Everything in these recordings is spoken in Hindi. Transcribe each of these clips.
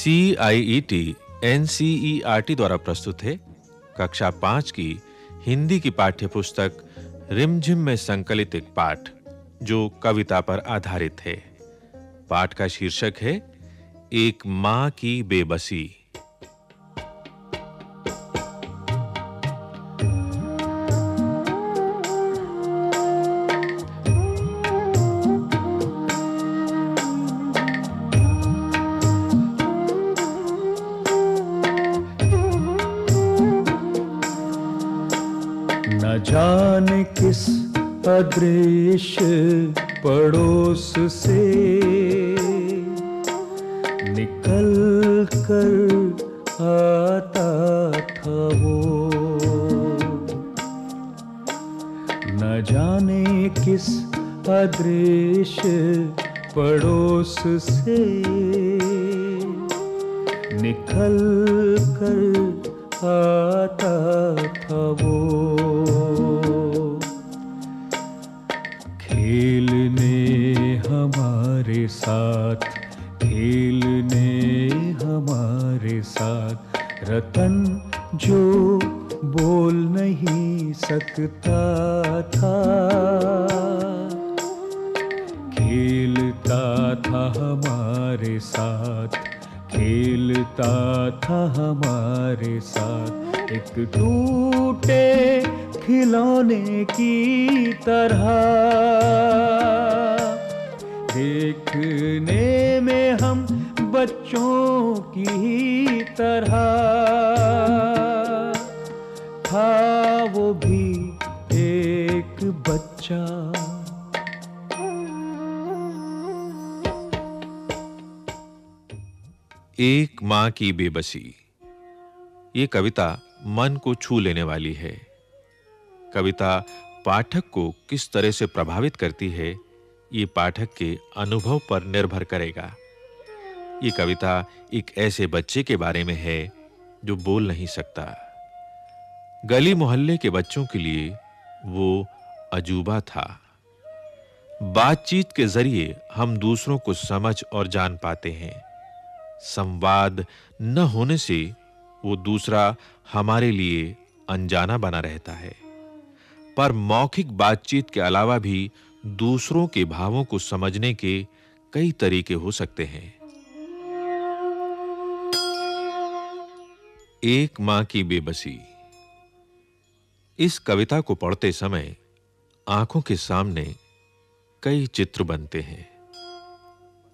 C I E T N C E R T द्वारा प्रस्तुत है कक्षा पाँच की हिंदी की पाठ्य पुस्तक रिमझिम में संकलित एक पाठ, जो कविता पर आधारित है। पाठ का शीर्षक है, एक माँ की बेबसी। अदृश्य पड़ोस से निकल कर आता था वो। न जाने किस अदृश्य पड़ोस से निकल कर आता था वो। रतन जो बोल नहीं सकता था। खेलता था हमारे साथ, खेलता था हमारे साथ। एक टूटे खिलौने की तरह देखने बच्चों की तरह। था वो भी एक बच्चा। एक माँ की बेबसी। ये कविता मन को छू लेने वाली है। कविता पाठक को किस तरह से प्रभावित करती है, ये पाठक के अनुभव पर निर्भर करेगा। ये कविता एक ऐसे बच्चे के बारे में है जो बोल नहीं सकता। गली मोहल्ले के बच्चों के लिए वो अजूबा था। बातचीत के ज़रिए हम दूसरों को समझ और जान पाते हैं। संवाद न होने से वो दूसरा हमारे लिए अनजाना बना रहता है। पर मौखिक बातचीत के अलावा भी दूसरों के भावों को समझने के कई तरीके हो सकते हैं। एक माँ की बेबसी। इस कविता को पढ़ते समय आँखों के सामने कई चित्र बनते हैं।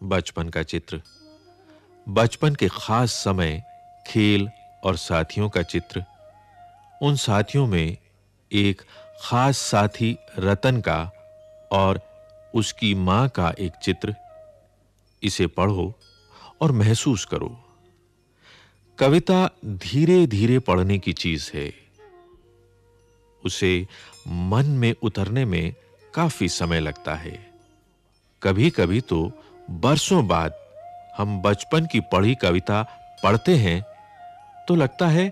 बचपन का चित्र, बचपन के खास समय खेल और साथियों का चित्र, उन साथियों में एक खास साथी रतन का और उसकी माँ का एक चित्र। इसे पढ़ो और महसूस करो। कविता धीरे-धीरे पढ़ने की चीज़ है। उसे मन में उतरने में काफ़ी समय लगता है। कभी-कभी तो बरसों बाद हम बचपन की पढ़ी कविता पढ़ते हैं तो लगता है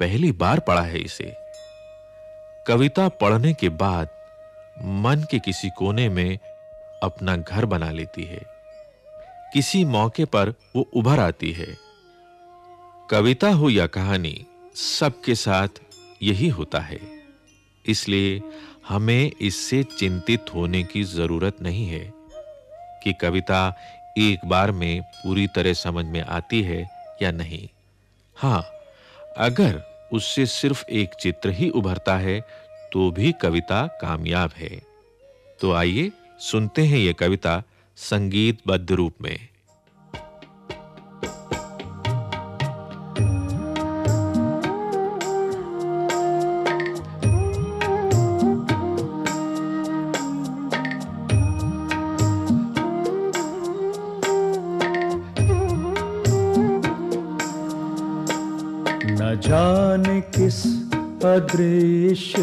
पहली बार पढ़ा है इसे। कविता पढ़ने के बाद मन के किसी कोने में अपना घर बना लेती है। किसी मौके पर वो उभर आती है। कविता हो या कहानी, सबके साथ यही होता है। इसलिए हमें इससे चिंतित होने की ज़रूरत नहीं है कि कविता एक बार में पूरी तरह समझ में आती है या नहीं। हाँ, अगर उससे सिर्फ़ एक चित्र ही उभरता है तो भी कविता कामयाब है। तो आइए सुनते हैं यह कविता संगीतबद्ध रूप में। जाने किस अदृश्य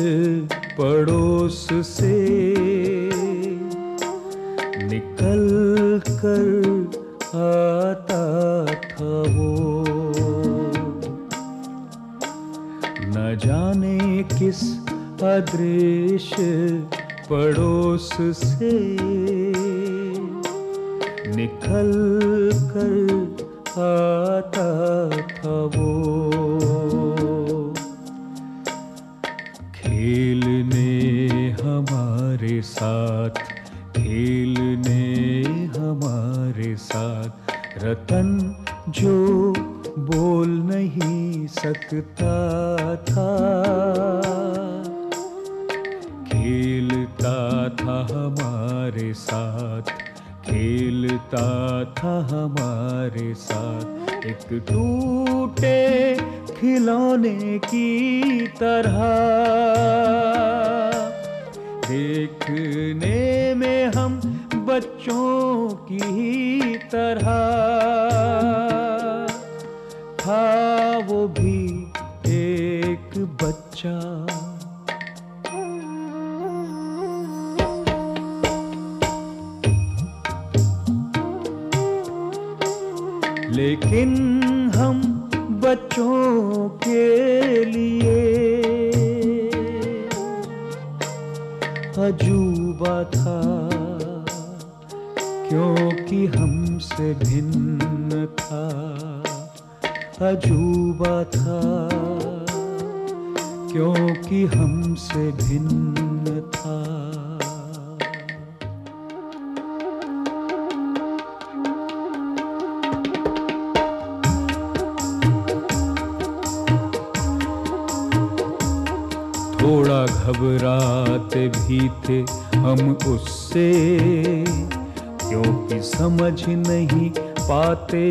पड़ोस से। निकल कर आता था वो। न जाने किस अदृश्य पड़ोस से। निकल कर आता था वो। खेलने हमारे साथ, खेलने हमारे साथ। रतन जो बोल नहीं सकता था, खेलता था हमारे साथ। खेलता था हमारे साथ। एक टूटे खिलौने की तरह। देखने में हम बच्चों की तरह। था वो भी एक बच्चा। लेकिन हम बच्चों के लिए अजूबा था, क्योंकि हमसे भिन्न था। अजूबा था, क्योंकि हमसे भिन्न था। घबराते भी थे हम उससे क्योंकि समझ नहीं पाते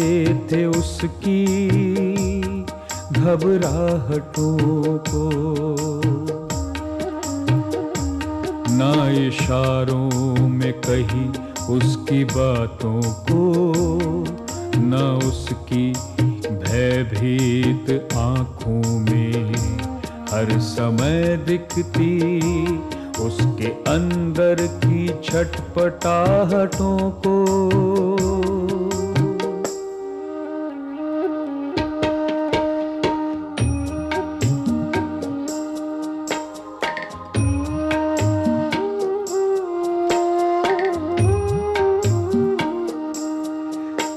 थे उसकी घबराहटों को। ना इशारों में कही उसकी बातों को, ना उसकी भयभीत आँखों में हर समय दिखती उसके अंदर की छटपटाहटों को।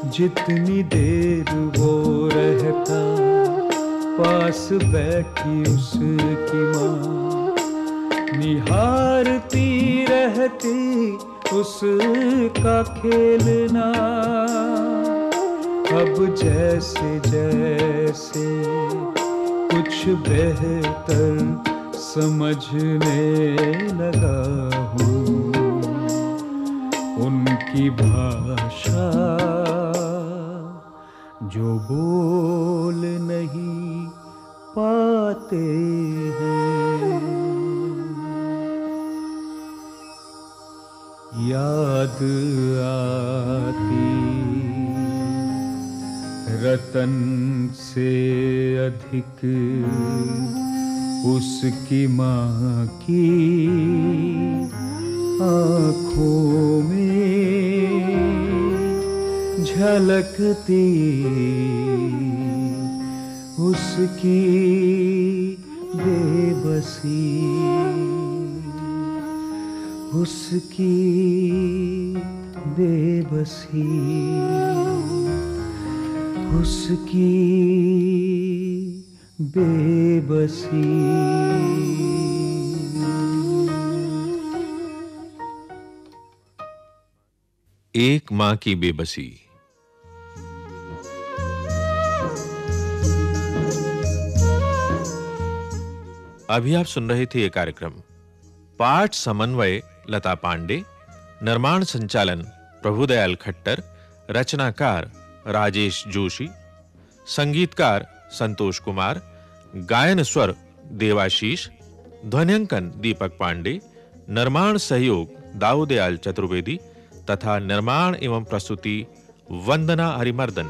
जितनी देर वो रहता पास बैठी उसकी माँ। निहारती रहती उसका खेलना। अब जैसे जैसे कुछ बेहतर समझने लगा हूँ। उनकी भाषा जो बोल पाते हैं। याद आती रतन से अधिक उसकी माँ की आँखों में झलकती उसकी बेबसी उसकी बेबसी उसकी बेबसी। एक माँ की बेबसी। अभी आप सुन रहे थे ये कार्यक्रम। पाठ समन्वय, लता पांडे। निर्माण संचालन, प्रभुदयाल खट्टर। रचनाकार, राजेश जोशी। संगीतकार, संतोष कुमार। गायन स्वर, देवाशीष। ध्वन्यांकन दीपक पांडे। निर्माण सहयोग, दाऊदयाल चतुर्वेदी। तथा निर्माण एवं प्रस्तुति, वंदना हरिमर्दन।